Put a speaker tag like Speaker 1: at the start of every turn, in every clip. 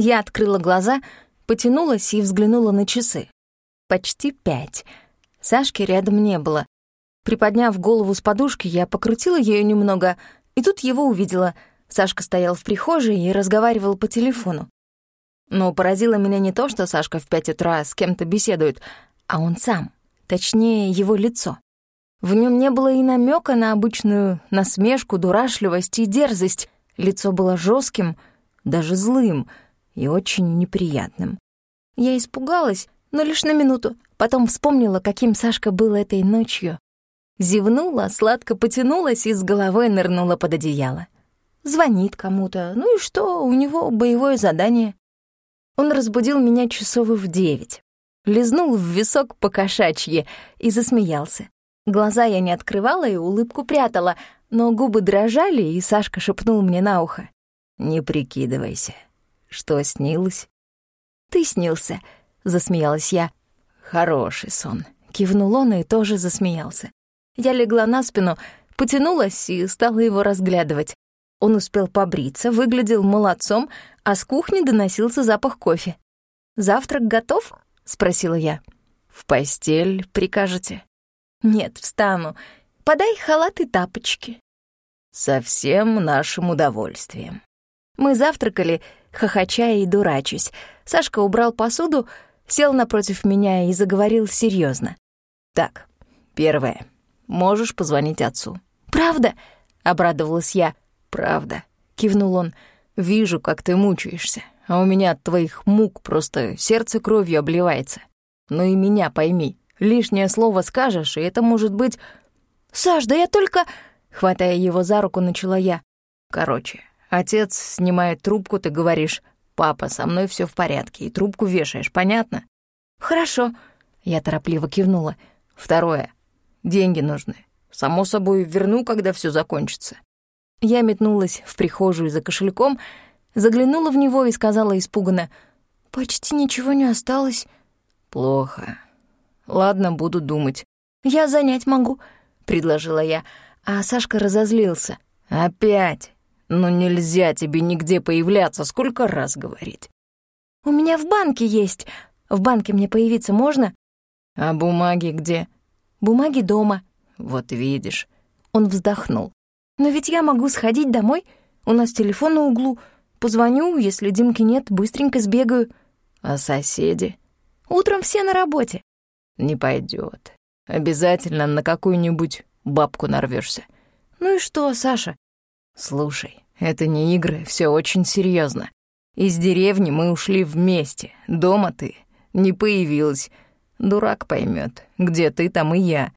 Speaker 1: Я открыла глаза, потянулась и взглянула на часы. Почти пять. Сашки рядом не было. Приподняв голову с подушки, я покрутила ею немного, и тут его увидела. Сашка стоял в прихожей и разговаривал по телефону. Но поразило меня не то, что Сашка в пять утра с кем-то беседует, а он сам, точнее, его лицо. В нем не было и намека на обычную насмешку, дурашливость и дерзость. Лицо было жестким, даже злым и очень неприятным. Я испугалась, но лишь на минуту. Потом вспомнила, каким Сашка был этой ночью. Зевнула, сладко потянулась и с головой нырнула под одеяло. Звонит кому-то, ну и что, у него боевое задание. Он разбудил меня часов в девять. Лизнул в висок по кошачьи и засмеялся. Глаза я не открывала и улыбку прятала, но губы дрожали, и Сашка шепнул мне на ухо. «Не прикидывайся. Что снилось?» «Ты снился», — засмеялась я. «Хороший сон», — кивнул он и тоже засмеялся. Я легла на спину, потянулась и стала его разглядывать. Он успел побриться, выглядел молодцом, а с кухни доносился запах кофе. «Завтрак готов?» — спросила я. «В постель прикажете?» «Нет, встану. Подай халат и тапочки». «Со всем нашим удовольствием». Мы завтракали, хохоча и дурачась. Сашка убрал посуду, сел напротив меня и заговорил серьезно. «Так, первое. Можешь позвонить отцу». «Правда?» — обрадовалась я. «Правда», — кивнул он. «Вижу, как ты мучаешься, а у меня от твоих мук просто сердце кровью обливается. Ну и меня пойми, лишнее слово скажешь, и это может быть...» «Саш, да я только...» — хватая его за руку, начала я. «Короче, отец снимает трубку, ты говоришь, «Папа, со мной все в порядке», и трубку вешаешь, понятно? «Хорошо», — я торопливо кивнула. «Второе. Деньги нужны. Само собой, верну, когда все закончится». Я метнулась в прихожую за кошельком, заглянула в него и сказала испуганно, «Почти ничего не осталось». «Плохо. Ладно, буду думать». «Я занять могу», — предложила я, а Сашка разозлился. «Опять? Ну нельзя тебе нигде появляться, сколько раз говорить». «У меня в банке есть. В банке мне появиться можно?» «А бумаги где?» «Бумаги дома». «Вот видишь». Он вздохнул. Но ведь я могу сходить домой. У нас телефон на углу. Позвоню, если Димки нет, быстренько сбегаю. А соседи? Утром все на работе. Не пойдет. Обязательно на какую-нибудь бабку нарвешься. Ну и что, Саша? Слушай, это не игры, все очень серьезно. Из деревни мы ушли вместе. Дома ты не появилась. Дурак поймет, где ты, там и я.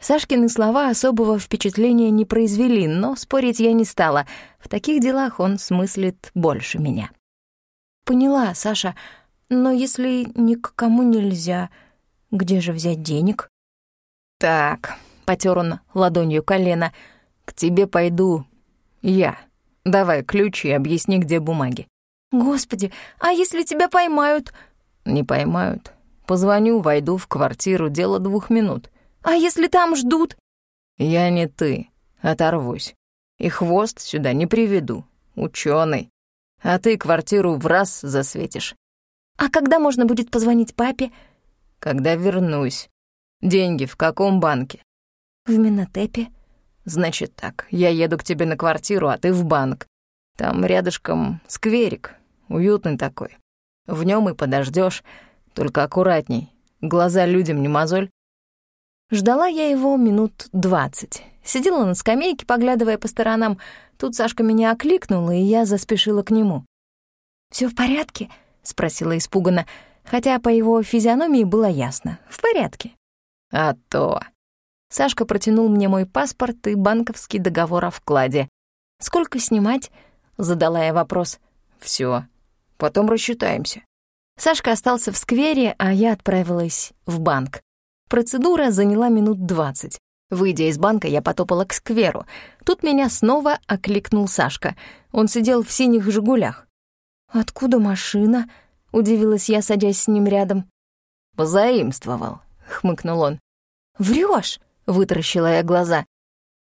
Speaker 1: Сашкины слова особого впечатления не произвели, но спорить я не стала. В таких делах он смыслит больше меня. «Поняла, Саша, но если ни к кому нельзя, где же взять денег?» «Так», — потер он ладонью колено, — «к тебе пойду я. Давай ключи и объясни, где бумаги». «Господи, а если тебя поймают?» «Не поймают. Позвоню, войду в квартиру, дело двух минут». А если там ждут? Я не ты, оторвусь. И хвост сюда не приведу. Ученый. А ты квартиру в раз засветишь. А когда можно будет позвонить папе? Когда вернусь. Деньги в каком банке? В Минотепе. Значит так, я еду к тебе на квартиру, а ты в банк. Там рядышком скверик, уютный такой. В нем и подождешь, только аккуратней. Глаза людям не мозоль. Ждала я его минут двадцать. Сидела на скамейке, поглядывая по сторонам. Тут Сашка меня окликнула, и я заспешила к нему. Все в порядке?» — спросила испуганно, хотя по его физиономии было ясно. «В порядке». «А то...» Сашка протянул мне мой паспорт и банковский договор о вкладе. «Сколько снимать?» — задала я вопрос. Все. Потом рассчитаемся». Сашка остался в сквере, а я отправилась в банк. Процедура заняла минут двадцать. Выйдя из банка, я потопала к скверу. Тут меня снова окликнул Сашка. Он сидел в синих «Жигулях». «Откуда машина?» — удивилась я, садясь с ним рядом. «Позаимствовал», — хмыкнул он. «Врёшь?» — вытаращила я глаза.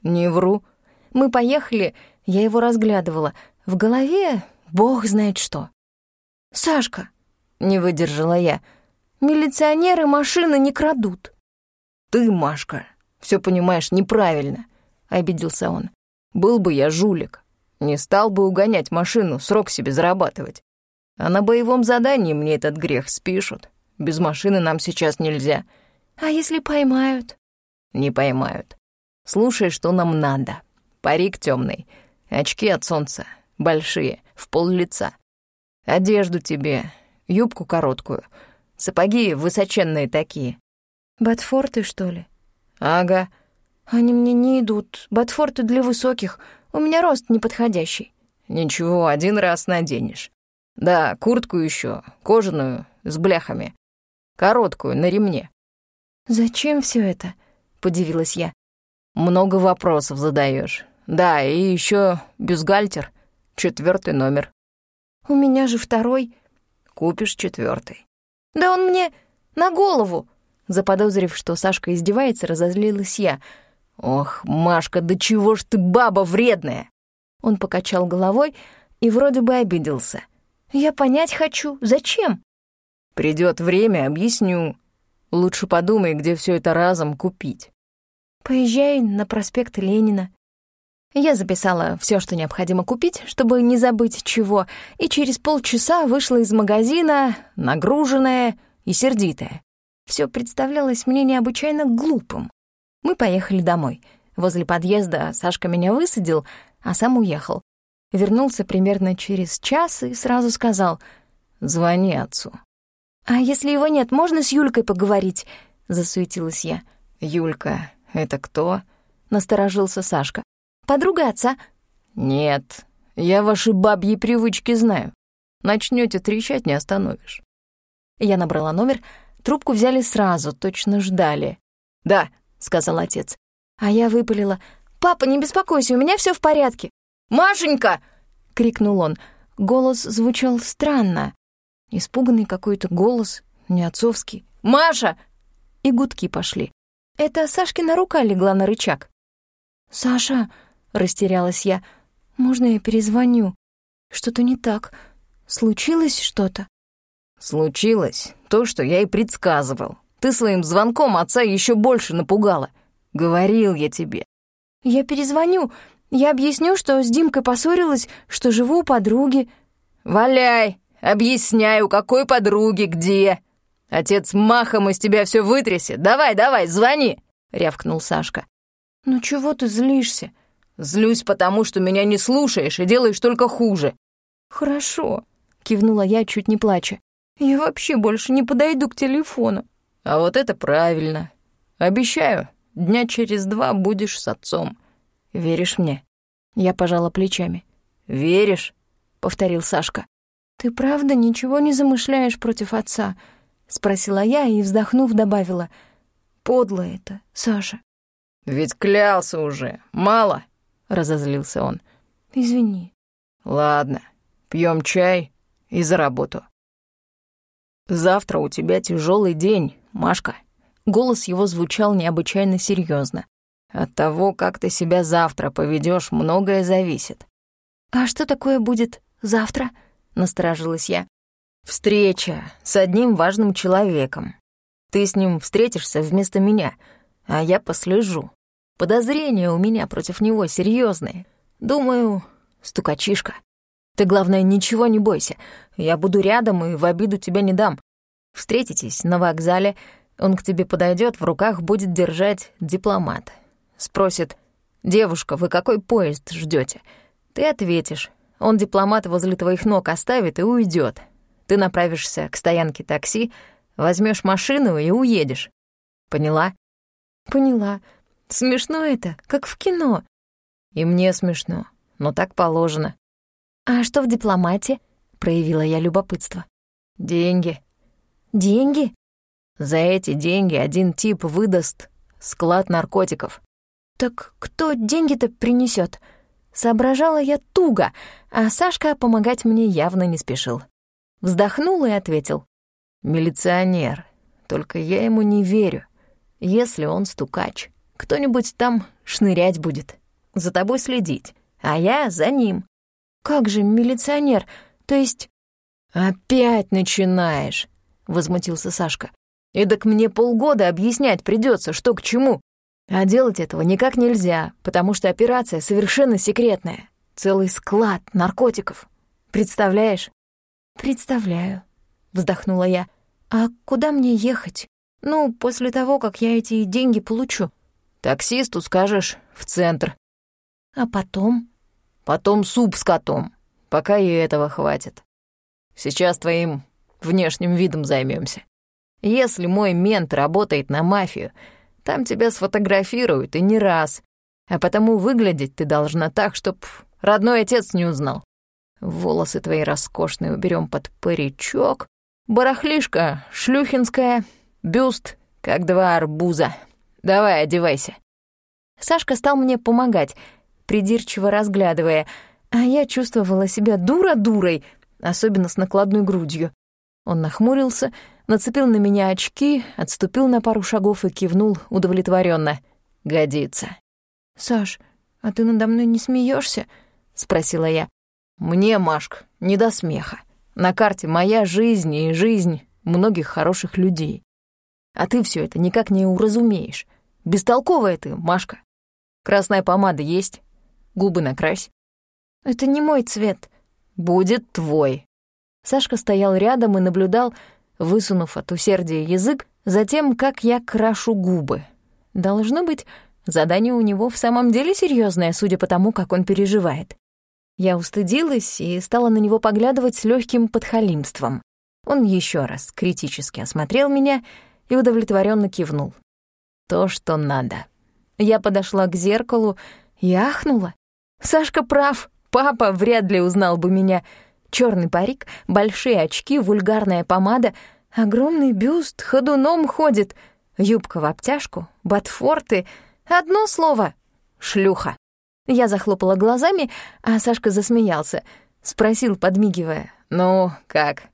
Speaker 1: «Не вру. Мы поехали, я его разглядывала. В голове бог знает что». «Сашка!» — не выдержала я. «Милиционеры машины не крадут».
Speaker 2: «Ты, Машка, все понимаешь неправильно», — обиделся он. «Был бы я жулик, не стал бы угонять машину, срок себе зарабатывать. А на боевом задании мне этот грех спишут. Без машины нам сейчас нельзя».
Speaker 1: «А если поймают?»
Speaker 2: «Не поймают. Слушай, что нам надо. Парик темный, очки от солнца, большие, в пол лица. Одежду тебе, юбку короткую, сапоги высоченные такие».
Speaker 1: «Ботфорты, что ли?»
Speaker 2: «Ага».
Speaker 1: «Они мне не идут. Ботфорты для высоких. У меня рост неподходящий».
Speaker 2: «Ничего, один раз наденешь. Да, куртку еще, кожаную, с бляхами. Короткую, на ремне».
Speaker 1: «Зачем все это?» — подивилась я.
Speaker 2: «Много вопросов задаешь. Да, и еще бюстгальтер, четвертый номер».
Speaker 1: «У меня же второй».
Speaker 2: «Купишь четвертый.
Speaker 1: «Да он мне на голову!» Заподозрив, что Сашка издевается, разозлилась я.
Speaker 2: «Ох, Машка, да чего ж ты баба вредная!»
Speaker 1: Он покачал головой и вроде бы обиделся. «Я понять хочу. Зачем?»
Speaker 2: Придет время, объясню. Лучше подумай, где все это разом купить».
Speaker 1: «Поезжай на проспект Ленина». Я записала все, что необходимо купить, чтобы не забыть чего, и через полчаса вышла из магазина, нагруженная и сердитая. Все представлялось мне необычайно глупым. Мы поехали домой. Возле подъезда Сашка меня высадил, а сам уехал. Вернулся примерно через час и сразу сказал «Звони отцу». «А если его нет, можно с Юлькой поговорить?» — засуетилась я.
Speaker 2: «Юлька, это кто?»
Speaker 1: — насторожился Сашка. «Подруга отца».
Speaker 2: «Нет, я ваши бабьи привычки знаю. Начнете трещать, не остановишь».
Speaker 1: Я набрала номер, трубку взяли сразу, точно ждали.
Speaker 2: «Да», — сказал отец.
Speaker 1: А я выпалила. «Папа, не беспокойся, у меня все в порядке».
Speaker 2: «Машенька!»
Speaker 1: — крикнул он. Голос звучал странно. Испуганный какой-то голос, не отцовский.
Speaker 2: «Маша!»
Speaker 1: И гудки пошли. Это Сашкина рука легла на рычаг. «Саша!» — растерялась я. «Можно я перезвоню? Что-то не так. Случилось что-то?»
Speaker 2: «Случилось то, что я и предсказывал. Ты своим звонком отца еще больше напугала. Говорил я тебе».
Speaker 1: «Я перезвоню. Я объясню, что с Димкой поссорилась, что живу у подруги».
Speaker 2: «Валяй! Объясняю, какой подруги, где. Отец махом из тебя все вытрясет. Давай, давай, звони!» — рявкнул Сашка.
Speaker 1: «Ну чего ты злишься?»
Speaker 2: «Злюсь, потому что меня не слушаешь и делаешь только хуже».
Speaker 1: «Хорошо», — кивнула я, чуть не плача. «Я вообще больше не подойду к телефону».
Speaker 2: «А вот это правильно. Обещаю, дня через два будешь с отцом. Веришь мне?»
Speaker 1: Я пожала плечами.
Speaker 2: «Веришь?» — повторил Сашка.
Speaker 1: «Ты правда ничего не замышляешь против отца?» — спросила я и, вздохнув, добавила. «Подло это, Саша».
Speaker 2: «Ведь клялся уже. Мало?» — разозлился он.
Speaker 1: «Извини».
Speaker 2: «Ладно, пьем чай и за работу». «Завтра у тебя тяжелый день, Машка». Голос его звучал необычайно серьезно. От того, как ты себя завтра поведешь, многое зависит.
Speaker 1: «А что такое будет завтра?» — насторожилась я.
Speaker 2: «Встреча с одним важным человеком. Ты с ним встретишься вместо меня, а я послежу. Подозрения у меня против него серьезные. Думаю, стукачишка. Ты, главное, ничего не бойся. Я буду рядом и в обиду тебя не дам. Встретитесь на вокзале, он к тебе подойдет, в руках будет держать дипломат. Спросит, «Девушка, вы какой поезд ждете? Ты ответишь. Он дипломат возле твоих ног оставит и уйдет. Ты направишься к стоянке такси, возьмешь машину и уедешь. Поняла?
Speaker 1: Поняла. Смешно это, как в кино.
Speaker 2: И мне смешно, но так положено.
Speaker 1: А что в дипломате? Проявила я любопытство.
Speaker 2: Деньги.
Speaker 1: Деньги?
Speaker 2: За эти деньги один тип выдаст склад наркотиков.
Speaker 1: Так кто деньги-то принесет? Соображала я туго, а Сашка помогать мне явно не спешил. Вздохнул и ответил.
Speaker 2: «Милиционер. Только я ему не верю. Если он стукач». Кто-нибудь там шнырять будет, за тобой следить, а я за ним.
Speaker 1: Как же милиционер? То есть
Speaker 2: «Опять начинаешь», — возмутился Сашка. «Эдак мне полгода объяснять придется, что к чему. А делать этого никак нельзя, потому что операция совершенно секретная. Целый склад наркотиков. Представляешь?»
Speaker 1: «Представляю», — вздохнула я. «А куда мне ехать? Ну, после того, как я эти деньги получу».
Speaker 2: «Таксисту скажешь в центр».
Speaker 1: «А потом?»
Speaker 2: «Потом суп с котом, пока и этого хватит. Сейчас твоим внешним видом займемся. Если мой мент работает на мафию, там тебя сфотографируют и не раз, а потому выглядеть ты должна так, чтоб родной отец не узнал. Волосы твои роскошные уберем под паричок, барахлишка шлюхинская, бюст, как два арбуза. Давай, одевайся».
Speaker 1: Сашка стал мне помогать, придирчиво разглядывая, а я чувствовала себя дура-дурой, особенно с накладной грудью. Он нахмурился, нацепил на меня очки, отступил на пару шагов и кивнул удовлетворенно.
Speaker 2: «Годится».
Speaker 1: «Саш, а ты надо мной не смеешься? спросила я.
Speaker 2: «Мне, Машка, не до смеха. На карте моя жизнь и жизнь многих хороших людей. А ты все это никак не уразумеешь. Бестолковая ты, Машка. Красная помада есть? Губы накрась».
Speaker 1: «Это не мой цвет».
Speaker 2: «Будет твой».
Speaker 1: Сашка стоял рядом и наблюдал, высунув от усердия язык, за тем, как я крашу губы. Должно быть, задание у него в самом деле серьезное, судя по тому, как он переживает. Я устыдилась и стала на него поглядывать с легким подхалимством. Он еще раз критически осмотрел меня и удовлетворенно кивнул. То, что надо. Я подошла к зеркалу и ахнула. Сашка прав, папа вряд ли узнал бы меня. Черный парик, большие очки, вульгарная помада, огромный бюст, ходуном ходит, юбка в обтяжку, ботфорты. Одно слово — шлюха. Я захлопала глазами, а Сашка засмеялся. Спросил, подмигивая.
Speaker 2: «Ну, как?»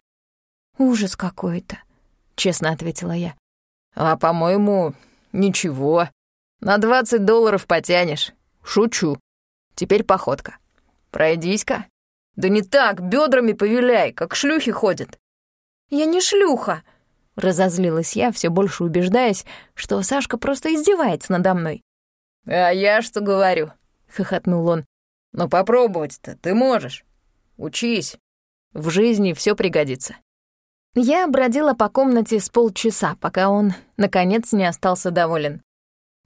Speaker 1: «Ужас какой-то», — честно ответила я.
Speaker 2: «А, по-моему, ничего. На двадцать долларов потянешь. Шучу. Теперь походка. Пройдись-ка. Да не так, бедрами повеляй, как шлюхи ходят».
Speaker 1: «Я не шлюха», — разозлилась я, все больше убеждаясь, что Сашка просто издевается надо мной.
Speaker 2: «А я что говорю?» — хохотнул он. «Но попробовать-то ты можешь. Учись. В жизни все пригодится».
Speaker 1: Я бродила по комнате с полчаса, пока он, наконец, не остался доволен.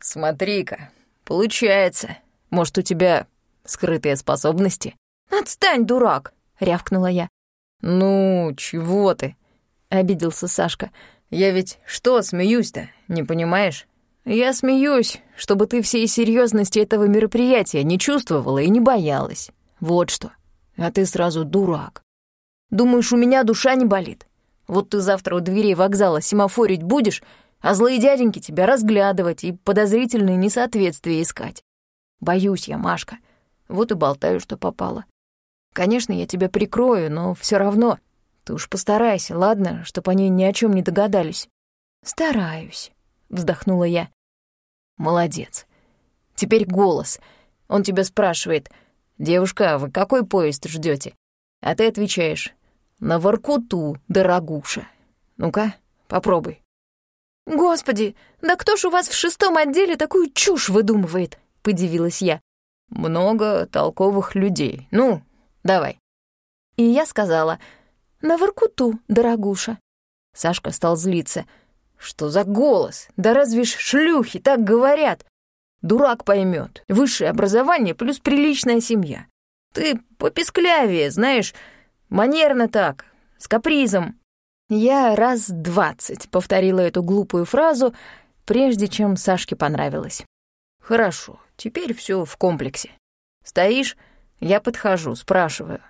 Speaker 2: «Смотри-ка, получается. Может, у тебя скрытые способности?»
Speaker 1: «Отстань, дурак!» — рявкнула я.
Speaker 2: «Ну, чего ты?» — обиделся Сашка. «Я ведь что, смеюсь-то, не понимаешь? Я смеюсь, чтобы ты всей серьезности этого мероприятия не чувствовала и не боялась. Вот что. А ты сразу дурак. Думаешь, у меня душа не болит? Вот ты завтра у дверей вокзала семафорить будешь, а злые дяденьки тебя разглядывать и подозрительные несоответствия искать. Боюсь я, Машка. Вот и болтаю, что попало. Конечно, я тебя прикрою, но все равно. Ты уж постарайся, ладно, чтобы они ни о чем не догадались.
Speaker 1: Стараюсь, вздохнула я.
Speaker 2: Молодец. Теперь голос. Он тебя спрашивает, «Девушка, а вы какой поезд ждете? А ты отвечаешь, «На Воркуту, дорогуша». Ну-ка, попробуй.
Speaker 1: «Господи, да кто ж у вас в шестом отделе такую чушь выдумывает?» — подивилась я.
Speaker 2: «Много толковых людей. Ну, давай».
Speaker 1: И я сказала, «На Воркуту, дорогуша».
Speaker 2: Сашка стал злиться — что за голос? Да разве ж шлюхи так говорят? Дурак поймет. Высшее образование плюс приличная семья. Ты пописклявее, знаешь, манерно так, с капризом. Я раз двадцать повторила эту глупую фразу, прежде чем Сашке понравилось. Хорошо, теперь все в комплексе. Стоишь, я подхожу, спрашиваю.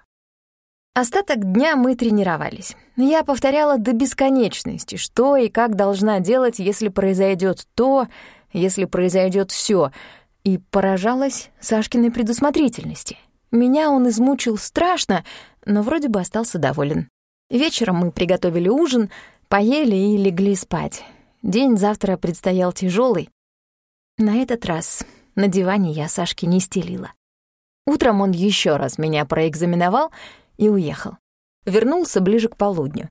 Speaker 1: Остаток дня мы тренировались. Я повторяла до бесконечности, что и как должна делать, если произойдет то, если произойдет все, и поражалась Сашкиной предусмотрительности. Меня он измучил страшно, но вроде бы остался доволен. Вечером мы приготовили ужин, поели и легли спать. День завтра предстоял тяжелый. На этот раз на диване я Сашке не стелила. Утром он еще раз меня проэкзаменовал — и уехал. вернулся ближе к полудню.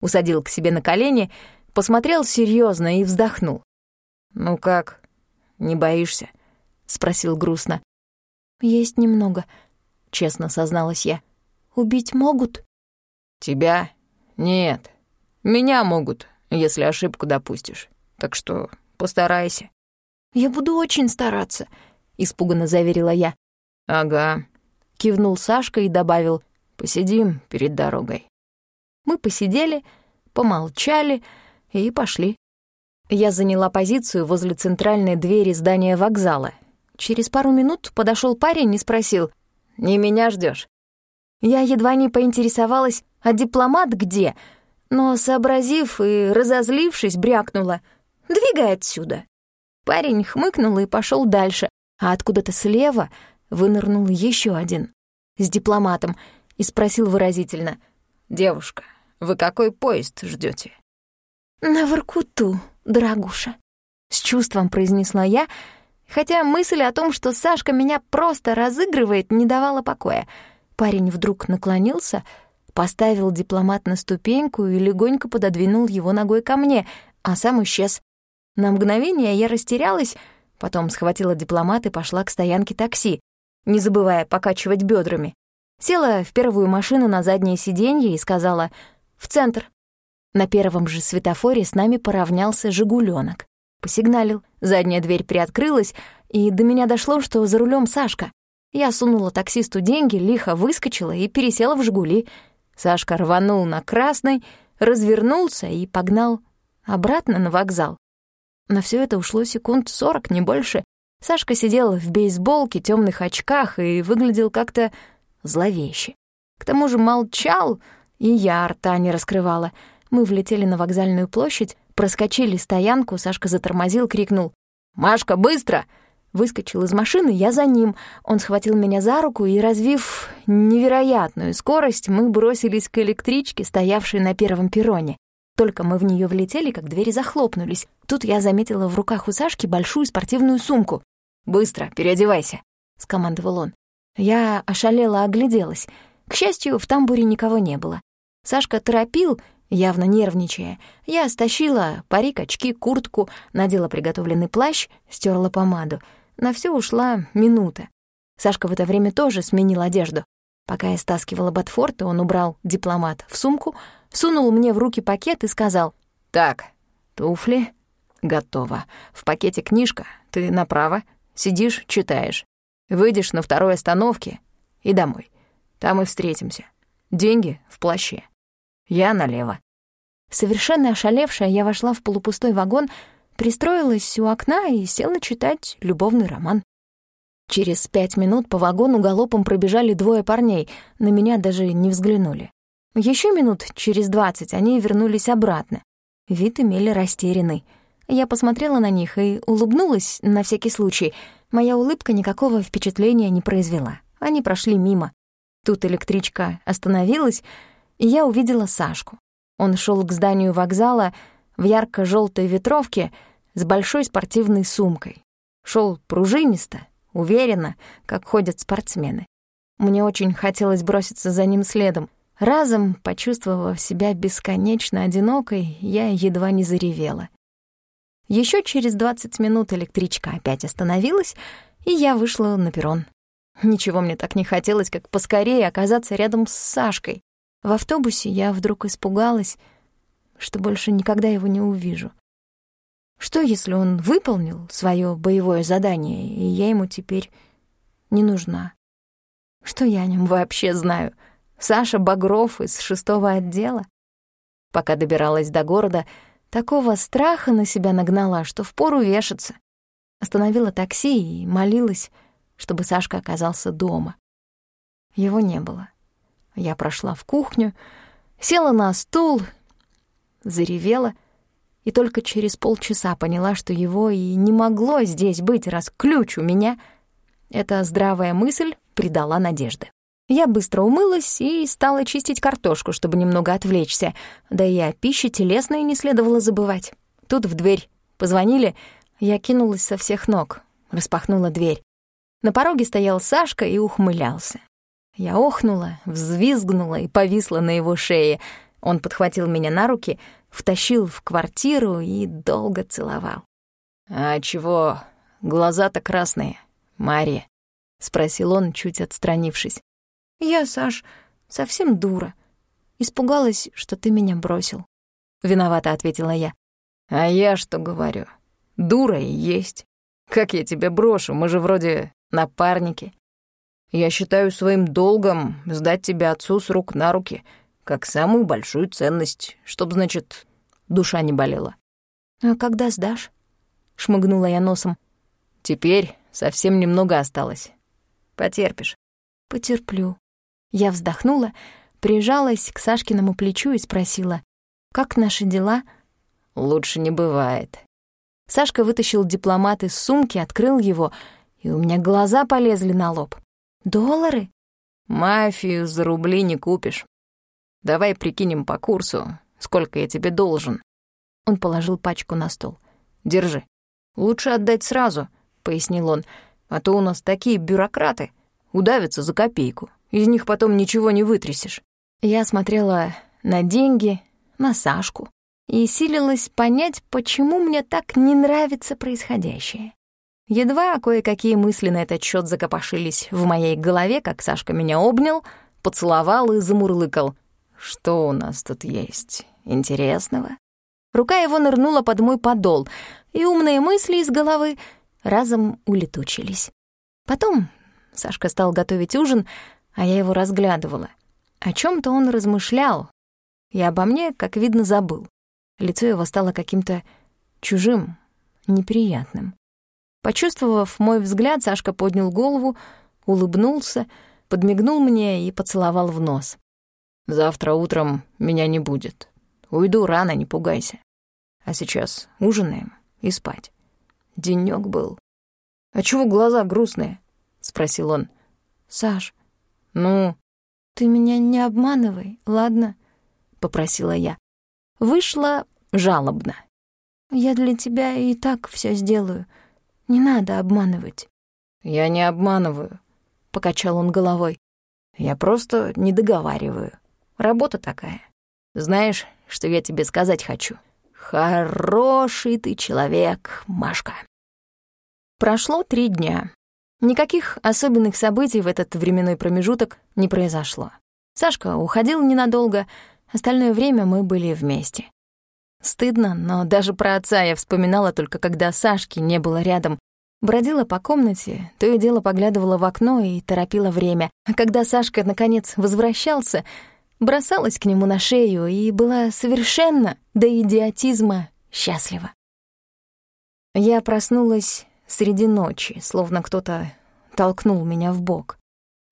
Speaker 1: Усадил к себе на колени, посмотрел серьезно и вздохнул. «Ну как, не боишься?» — спросил грустно.
Speaker 2: «Есть немного», — честно созналась я. «Убить могут?»
Speaker 1: «Тебя? Нет. Меня могут, если ошибку допустишь. Так что постарайся».
Speaker 2: «Я буду очень стараться», — испуганно заверила я.
Speaker 1: «Ага», — кивнул Сашка и добавил, «посидим перед дорогой».
Speaker 2: Мы посидели, помолчали и пошли. Я заняла позицию возле центральной двери здания вокзала. Через пару минут подошел парень и спросил, «Не меня ждешь? Я едва не поинтересовалась, а дипломат где? Но, сообразив и разозлившись, брякнула, «Двигай отсюда!» Парень хмыкнул и пошел дальше, а откуда-то слева вынырнул еще один с дипломатом и спросил выразительно,
Speaker 1: «Девушка, вы какой поезд ждете?
Speaker 2: «На Воркуту, дорогуша», — с чувством произнесла я, хотя мысль о том, что Сашка меня просто разыгрывает, не давала покоя. Парень вдруг наклонился, поставил дипломат на ступеньку и легонько пододвинул его ногой ко мне, а сам исчез. На мгновение я растерялась, потом схватила дипломат и пошла к стоянке такси, не забывая покачивать бедрами. Села в первую машину на заднее сиденье и сказала «В центр». На первом же светофоре с нами поравнялся «Жигулёнок». Посигналил, задняя дверь приоткрылась, и до меня дошло, что за рулем Сашка. Я сунула таксисту деньги, лихо выскочила и пересела в «Жигули». Сашка рванул на красный, развернулся и погнал обратно на вокзал. На все это ушло секунд сорок, не больше. Сашка сидел в бейсболке, темных очках и выглядел как-то зловеще. К тому же молчал, и я рта не раскрывала. Мы влетели на вокзальную площадь, проскочили стоянку, Сашка затормозил, крикнул «Машка, быстро!» Выскочил из машины, я за ним. Он схватил меня за руку и, развив невероятную скорость, мы бросились к электричке, стоявшей на первом перроне. Только мы в нее влетели, как двери захлопнулись. Тут я заметила в руках у Сашки большую спортивную сумку. «Быстро, переодевайся», — скомандовал он. Я ошалела огляделась. К счастью, в тамбуре никого не было. Сашка торопил, явно нервничая. Я стащила парик, очки, куртку, надела приготовленный плащ, стерла помаду. На все ушла минута. Сашка в это время тоже сменил одежду. Пока я стаскивала Батфорта, он убрал дипломат в сумку, сунул мне в руки пакет и сказал, «Так, туфли, готово. В пакете книжка, ты направо, сидишь, читаешь. Выйдешь на второй остановке и домой. Там и встретимся. Деньги в плаще. Я налево». Совершенно ошалевшая, я вошла в полупустой вагон, пристроилась у окна и села читать любовный роман. Через пять минут по вагону галопом пробежали двое парней, на меня даже не взглянули. Еще минут через двадцать они вернулись обратно. Вид имели растерянный. Я посмотрела на них и улыбнулась на всякий случай. Моя улыбка никакого впечатления не произвела. Они прошли мимо. Тут электричка остановилась, и я увидела Сашку. Он шел к зданию вокзала в ярко желтой ветровке с большой спортивной сумкой. Шел пружинисто, уверенно, как ходят спортсмены. Мне очень хотелось броситься за ним следом. Разом, почувствовав себя бесконечно одинокой, я едва не заревела. Еще через 20 минут электричка опять остановилась, и я вышла на перрон. Ничего мне так не хотелось, как поскорее оказаться рядом с Сашкой. В автобусе я вдруг испугалась, что больше никогда его не увижу. Что, если он выполнил свое боевое задание, и я ему теперь не нужна? Что я о нем вообще знаю? Саша Багров из шестого отдела? Пока добиралась до города, такого страха на себя нагнала, что впору вешаться. Остановила такси и молилась, чтобы Сашка оказался дома. Его не было. Я прошла в кухню, села на стул, заревела — и только через полчаса поняла, что его и не могло здесь быть, раз ключ у меня. Эта здравая мысль придала надежды. Я быстро умылась и стала чистить картошку, чтобы немного отвлечься, да и о пище телесной не следовало забывать. Тут в дверь позвонили, я кинулась со всех ног, распахнула дверь. На пороге стоял Сашка и ухмылялся.
Speaker 1: Я охнула, взвизгнула и повисла на его шее. Он подхватил меня на руки, втащил в квартиру и долго целовал.
Speaker 2: «А чего глаза-то красные, Мария?» — спросил он, чуть отстранившись.
Speaker 1: «Я, Саш, совсем дура. Испугалась, что ты меня бросил». Виновата ответила я.
Speaker 2: «А я что говорю? Дура и есть. Как я тебя брошу? Мы же вроде напарники. Я считаю своим долгом сдать тебя отцу с рук на руки, как самую большую ценность, чтоб, значит, душа не болела».
Speaker 1: «А когда сдашь?» — шмыгнула я носом.
Speaker 2: «Теперь совсем немного осталось. Потерпишь».
Speaker 1: «Потерплю». Я вздохнула, прижалась к Сашкиному плечу и спросила, «Как наши дела?»
Speaker 2: «Лучше не бывает».
Speaker 1: Сашка вытащил дипломат из сумки, открыл его, и у меня глаза полезли на лоб. «Доллары?»
Speaker 2: «Мафию за рубли не купишь. Давай прикинем по курсу, сколько я тебе должен».
Speaker 1: Он положил пачку на стол.
Speaker 2: «Держи. Лучше отдать сразу», — пояснил он, «а то у нас такие бюрократы, удавятся за копейку, из них потом ничего не вытрясешь».
Speaker 1: Я смотрела на деньги, на Сашку и силилась понять, почему мне так не нравится происходящее. Едва кое-какие мысли на этот счет закопошились в моей голове, как Сашка меня обнял, поцеловал и замурлыкал. «Что у нас тут есть интересного?» Рука его нырнула под мой подол, и умные мысли из головы разом улетучились. Потом Сашка стал готовить ужин, а я его разглядывала. О чем то он размышлял, и обо мне, как видно, забыл. Лицо его стало каким-то чужим, неприятным. Почувствовав мой взгляд, Сашка поднял голову, улыбнулся, подмигнул мне и поцеловал в нос.
Speaker 2: «Завтра утром меня не будет. Уйду рано, не пугайся. А сейчас ужинаем и спать. Денёк был». «А чего глаза грустные?» — спросил он.
Speaker 1: «Саш,
Speaker 2: ну?»
Speaker 1: «Ты меня не обманывай, ладно?» — попросила я. Вышла жалобно. «Я для тебя и так все сделаю. Не надо обманывать».
Speaker 2: «Я не обманываю», — покачал он головой. «Я просто не договариваю. Работа такая. Знаешь, что я тебе сказать хочу? Хороший ты человек, Машка».
Speaker 1: Прошло три дня. Никаких особенных событий в этот временной промежуток не произошло. Сашка уходил ненадолго, остальное время мы были вместе. Стыдно, но даже про отца я вспоминала только когда Сашки не было рядом. Бродила по комнате, то и дело поглядывала в окно и торопила время. А когда Сашка, наконец, возвращался, бросалась к нему на шею и была совершенно до идиотизма счастлива. Я проснулась среди ночи, словно кто-то толкнул меня в бок.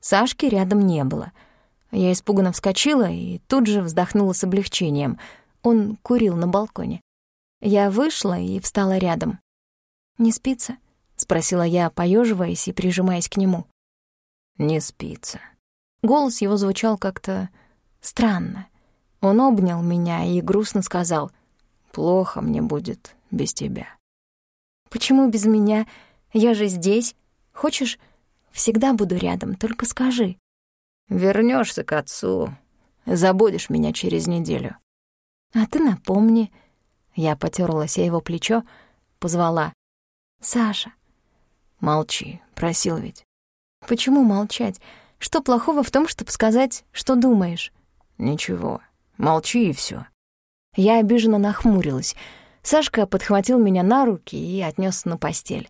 Speaker 1: Сашки рядом не было. Я испуганно вскочила и тут же вздохнула с облегчением — он курил на балконе. Я вышла и встала рядом. «Не спится?» — спросила я, поеживаясь и прижимаясь к нему.
Speaker 2: «Не спится».
Speaker 1: Голос его звучал как-то странно. Он обнял меня и грустно сказал,
Speaker 2: «Плохо мне будет без тебя».
Speaker 1: «Почему без меня? Я же здесь. Хочешь, всегда буду рядом, только скажи».
Speaker 2: Вернешься к отцу, забудешь меня через неделю.
Speaker 1: А ты напомни. Я потерлась о его плечо, позвала. Саша.
Speaker 2: Молчи, просил ведь.
Speaker 1: Почему молчать? Что плохого в том, чтобы сказать, что думаешь?
Speaker 2: Ничего, молчи и все.
Speaker 1: Я обиженно нахмурилась. Сашка подхватил меня на руки и отнес на постель.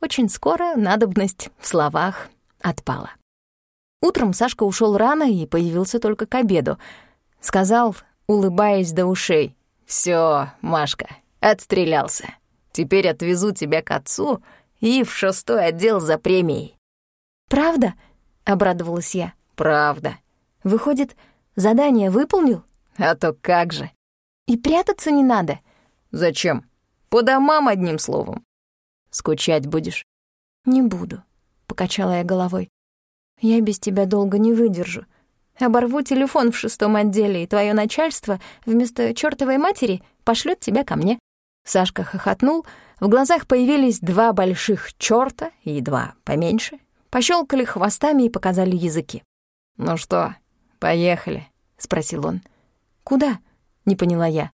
Speaker 1: Очень скоро надобность в словах отпала. Утром Сашка ушел рано и появился только к обеду. Сказал, улыбаясь до ушей. «Всё, Машка, отстрелялся. Теперь отвезу тебя к отцу и в шестой отдел за премией». «Правда?» — обрадовалась я.
Speaker 2: «Правда».
Speaker 1: «Выходит, задание выполнил?»
Speaker 2: «А то как же».
Speaker 1: «И прятаться не надо?»
Speaker 2: «Зачем? По домам одним словом». «Скучать будешь?»
Speaker 1: «Не буду», — покачала я головой. «Я без тебя долго не выдержу. Оборву телефон в шестом отделе, и твое начальство вместо чертовой матери пошлет тебя ко мне». Сашка хохотнул, в глазах появились два больших черта и два поменьше, пощелкали хвостами и показали языки.
Speaker 2: «Ну что, поехали?» — спросил он.
Speaker 1: «Куда?» — не поняла я.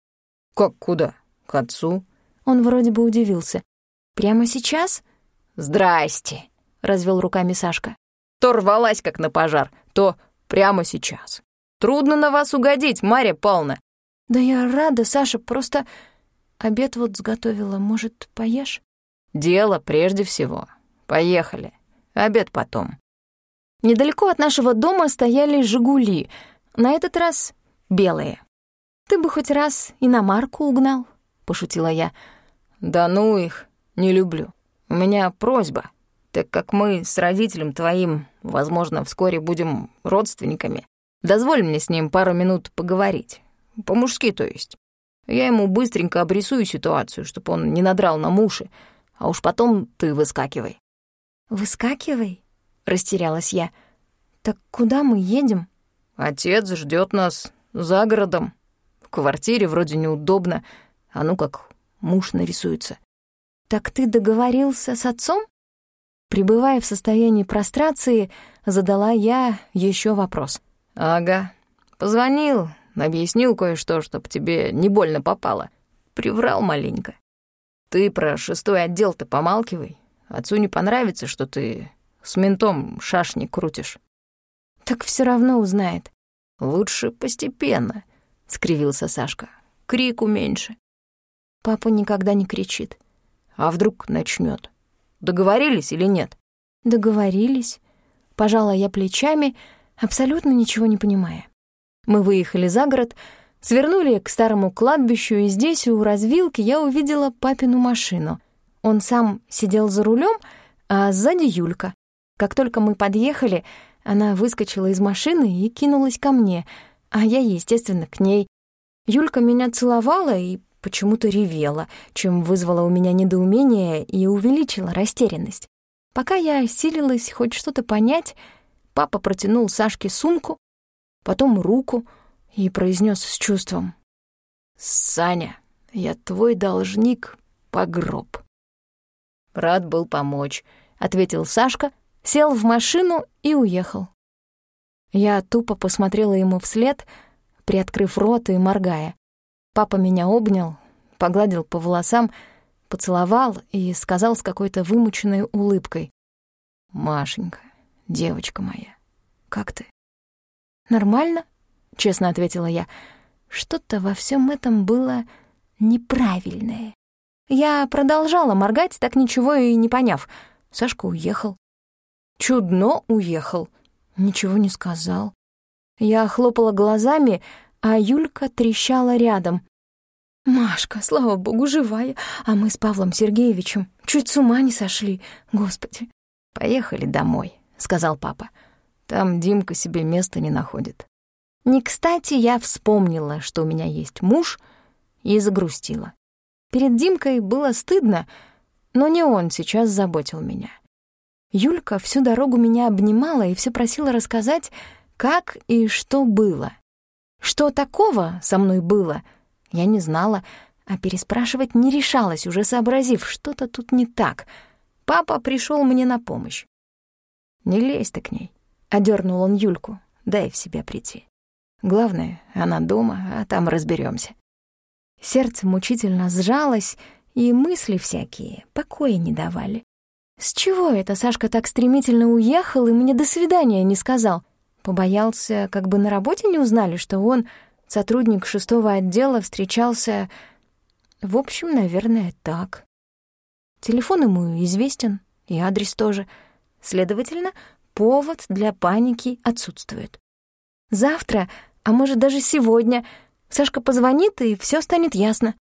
Speaker 2: «Как куда? К отцу?»
Speaker 1: Он вроде бы удивился. «Прямо сейчас?»
Speaker 2: «Здрасте», — развел руками Сашка.
Speaker 3: «То рвалась, как на пожар, то прямо сейчас. Трудно на вас угодить, Марья Павловна».
Speaker 1: «Да я рада, Саша, просто обед вот сготовила. Может, поешь?»
Speaker 3: «Дело прежде всего. Поехали. Обед потом».
Speaker 1: Недалеко от нашего дома стояли «Жигули», на этот раз белые. «Ты бы хоть раз иномарку угнал», — пошутила я.
Speaker 3: «Да ну их, не люблю. У меня просьба, так как мы с родителем твоим, возможно, вскоре будем родственниками, дозволь мне с ним пару минут поговорить. По-мужски, то есть. Я ему быстренько обрисую ситуацию, чтобы он не надрал на уши, а уж потом ты выскакивай».
Speaker 1: «Выскакивай?» растерялась я. Так куда мы едем?
Speaker 3: Отец ждет нас за городом. В квартире вроде неудобно, а ну как муж нарисуется.
Speaker 1: Так ты договорился с отцом? Пребывая в состоянии прострации, задала я еще вопрос.
Speaker 3: Ага. Позвонил, объяснил кое-что, чтоб тебе не больно попало. Приврал маленько. Ты про шестой отдел-то помалкивай. Отцу не понравится, что ты с ментом шашни крутишь.
Speaker 1: Так все равно узнает.
Speaker 3: Лучше постепенно, скривился Сашка. Крику меньше.
Speaker 1: Папа никогда не кричит.
Speaker 3: А вдруг начнет? Договорились или нет?
Speaker 1: Договорились. Пожала я плечами, абсолютно ничего не понимая. Мы выехали за город, свернули к старому кладбищу, и здесь, у развилки, я увидела папину машину. Он сам сидел за рулем, а сзади Юлька. Как только мы подъехали, она выскочила из машины и кинулась ко мне, а я, естественно, к ней. Юлька меня целовала и почему-то ревела, чем вызвала у меня недоумение и увеличила растерянность. Пока я силилась хоть что-то понять, папа протянул Сашке сумку, потом руку и произнес с чувством.
Speaker 3: «Саня, я твой должник по гроб».
Speaker 2: «Рад был помочь», — ответил Сашка, сел в машину и уехал. Я тупо посмотрела ему вслед, приоткрыв рот и моргая. Папа меня обнял, погладил по волосам, поцеловал и сказал с какой-то вымученной улыбкой. «Машенька, девочка моя, как ты?»
Speaker 1: «Нормально?» — честно ответила я. Что-то во всем этом было неправильное. Я продолжала моргать, так ничего и не поняв. Сашка уехал. Чудно уехал. Ничего не сказал. Я хлопала глазами, а Юлька трещала рядом. «Машка, слава богу, живая, а мы с Павлом Сергеевичем чуть с ума не сошли, господи».
Speaker 2: «Поехали домой», — сказал папа. «Там Димка себе места не находит». Не кстати я вспомнила, что у меня есть муж, и загрустила. Перед Димкой было стыдно, но не он сейчас заботил меня. Юлька всю дорогу меня обнимала и все просила рассказать, как и что было. Что такого со мной было, я не знала, а переспрашивать не решалась, уже сообразив, что-то тут не так. Папа пришел мне на помощь. «Не лезь ты к ней», — одернул он Юльку, — «дай в себя прийти. Главное, она дома, а там разберемся. Сердце мучительно сжалось, и мысли всякие покоя не давали. С чего это Сашка так стремительно уехал и мне до свидания не сказал? Побоялся, как бы на работе не узнали, что он, сотрудник шестого отдела, встречался... В общем, наверное, так. Телефон ему известен, и адрес тоже. Следовательно, повод для паники отсутствует. Завтра, а может даже сегодня, Сашка позвонит, и все станет ясно.